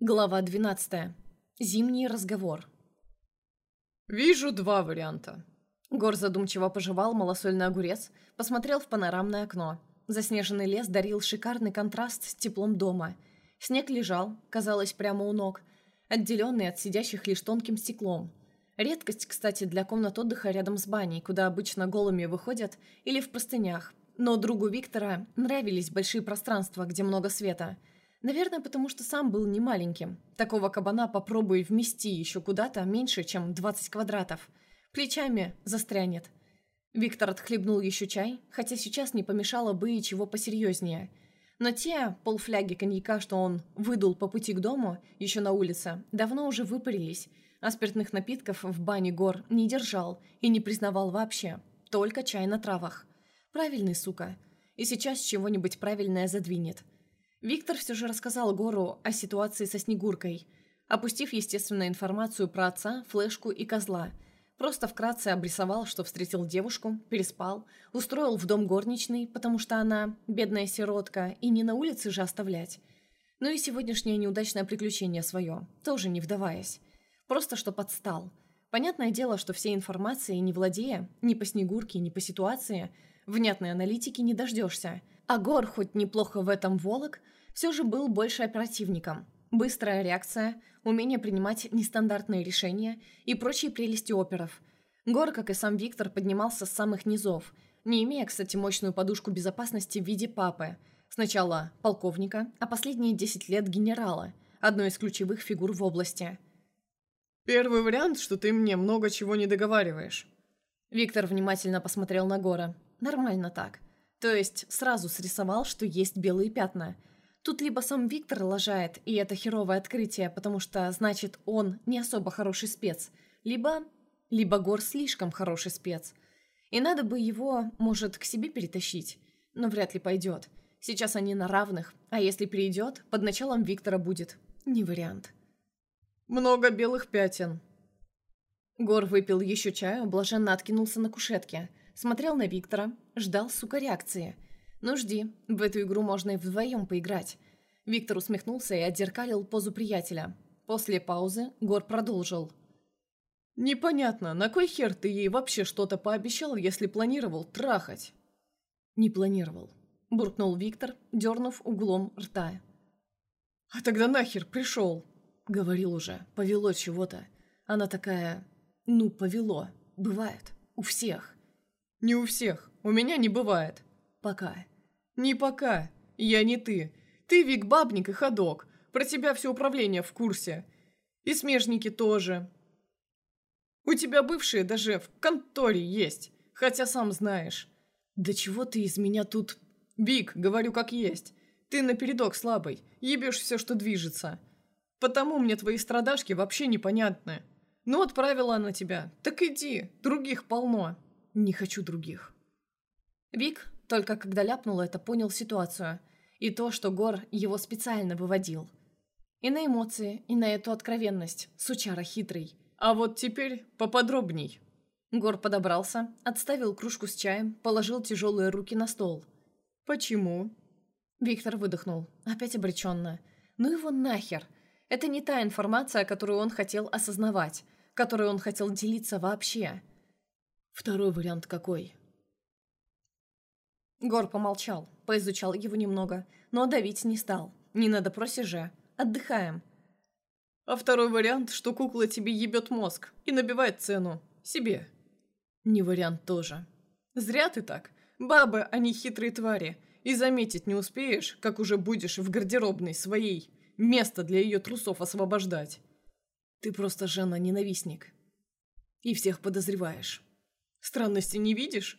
Глава 12. Зимний разговор. «Вижу два варианта». Гор задумчиво пожевал малосольный огурец, посмотрел в панорамное окно. Заснеженный лес дарил шикарный контраст с теплом дома. Снег лежал, казалось, прямо у ног, отделенный от сидящих лишь тонким стеклом. Редкость, кстати, для комнат отдыха рядом с баней, куда обычно голыми выходят, или в простынях. Но другу Виктора нравились большие пространства, где много света – Наверное, потому что сам был не маленьким. Такого кабана попробуй вмести еще куда-то меньше, чем 20 квадратов. Плечами застрянет. Виктор отхлебнул еще чай, хотя сейчас не помешало бы и чего посерьезнее. Но те полфляги коньяка, что он выдул по пути к дому, еще на улице, давно уже выпарились, а спиртных напитков в бане гор не держал и не признавал вообще. Только чай на травах. Правильный, сука. И сейчас чего-нибудь правильное задвинет. Виктор все же рассказал Гору о ситуации со Снегуркой, опустив, естественно, информацию про отца, флешку и козла. Просто вкратце обрисовал, что встретил девушку, переспал, устроил в дом горничный, потому что она бедная сиротка, и не на улице же оставлять. Ну и сегодняшнее неудачное приключение свое, тоже не вдаваясь. Просто что подстал. Понятное дело, что всей информации, не владея, ни по Снегурке, ни по ситуации, внятной аналитики не дождешься – а Гор, хоть неплохо в этом волок, все же был больше оперативником. Быстрая реакция, умение принимать нестандартные решения и прочие прелести оперов. Гор, как и сам Виктор, поднимался с самых низов, не имея, кстати, мощную подушку безопасности в виде папы. Сначала полковника, а последние 10 лет генерала, одной из ключевых фигур в области. «Первый вариант, что ты мне много чего не договариваешь». Виктор внимательно посмотрел на Гора. «Нормально так». То есть сразу срисовал, что есть белые пятна. Тут либо сам Виктор лажает, и это херовое открытие, потому что, значит, он не особо хороший спец, либо... либо Гор слишком хороший спец. И надо бы его, может, к себе перетащить, но вряд ли пойдет. Сейчас они на равных, а если придет, под началом Виктора будет. Не вариант. «Много белых пятен». Гор выпил еще чаю, блаженно откинулся на кушетке – Смотрел на Виктора, ждал, сука, реакции. «Ну жди, в эту игру можно и вдвоем поиграть». Виктор усмехнулся и отзеркалил позу приятеля. После паузы Гор продолжил. «Непонятно, на кой хер ты ей вообще что-то пообещал, если планировал трахать?» «Не планировал», – буркнул Виктор, дернув углом рта. «А тогда нахер пришел?» Говорил уже, повело чего-то. Она такая... Ну, повело. Бывает. У всех. «Не у всех. У меня не бывает». «Пока». «Не пока. Я не ты. Ты Вик Бабник и ходок. Про тебя все управление в курсе. И смежники тоже. У тебя бывшие даже в конторе есть, хотя сам знаешь». «Да чего ты из меня тут...» «Вик, говорю как есть. Ты напередок слабый, ебешь все, что движется. Потому мне твои страдашки вообще непонятны. Ну, отправила она тебя. Так иди, других полно». Не хочу других. Вик, только когда ляпнул это, понял ситуацию. И то, что Гор его специально выводил. И на эмоции, и на эту откровенность. Сучара хитрый. А вот теперь поподробней. Гор подобрался, отставил кружку с чаем, положил тяжелые руки на стол. «Почему?» Виктор выдохнул, опять обреченно. «Ну его нахер! Это не та информация, которую он хотел осознавать, которой он хотел делиться вообще. Второй вариант какой? Гор помолчал, поизучал его немного, но давить не стал. Не на допросе же. Отдыхаем. А второй вариант, что кукла тебе ебет мозг и набивает цену. Себе. Не вариант тоже. Зря ты так. Бабы, они хитрые твари. И заметить не успеешь, как уже будешь в гардеробной своей место для ее трусов освобождать. Ты просто жена-ненавистник. И всех подозреваешь. Странности не видишь?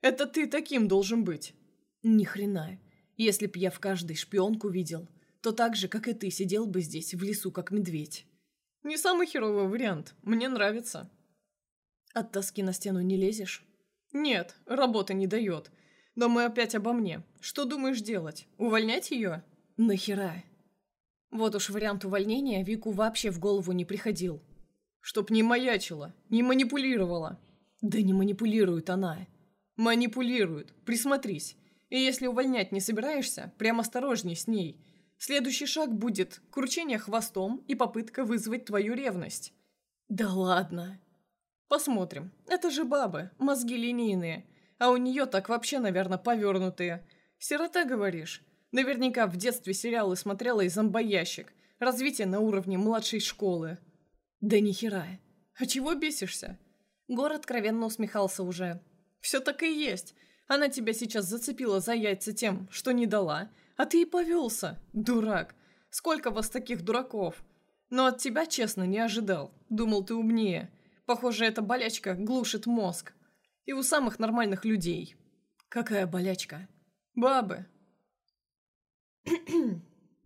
Это ты таким должен быть. Ни хрена. Если б я в каждой шпионку видел, то так же, как и ты, сидел бы здесь, в лесу, как медведь. Не самый херовый вариант. Мне нравится. От тоски на стену не лезешь? Нет, работа не дает. Но мы опять обо мне. Что думаешь делать? Увольнять ее? Нахера? Вот уж вариант увольнения Вику вообще в голову не приходил. Чтоб не маячила, не манипулировала. Да не манипулирует она. Манипулирует. Присмотрись. И если увольнять не собираешься, прям осторожней с ней. Следующий шаг будет кручение хвостом и попытка вызвать твою ревность. Да ладно. Посмотрим. Это же бабы, мозги линейные. А у нее так вообще, наверное, повернутые. Сирота, говоришь? Наверняка в детстве сериалы смотрела и зомбоящик. Развитие на уровне младшей школы. Да нихера. А чего бесишься? Гор откровенно усмехался уже. Все так и есть. Она тебя сейчас зацепила за яйца тем, что не дала, а ты и повелся, дурак. Сколько вас таких дураков? Но от тебя, честно, не ожидал. Думал, ты умнее. Похоже, эта болячка глушит мозг. И у самых нормальных людей. Какая болячка? Бабы.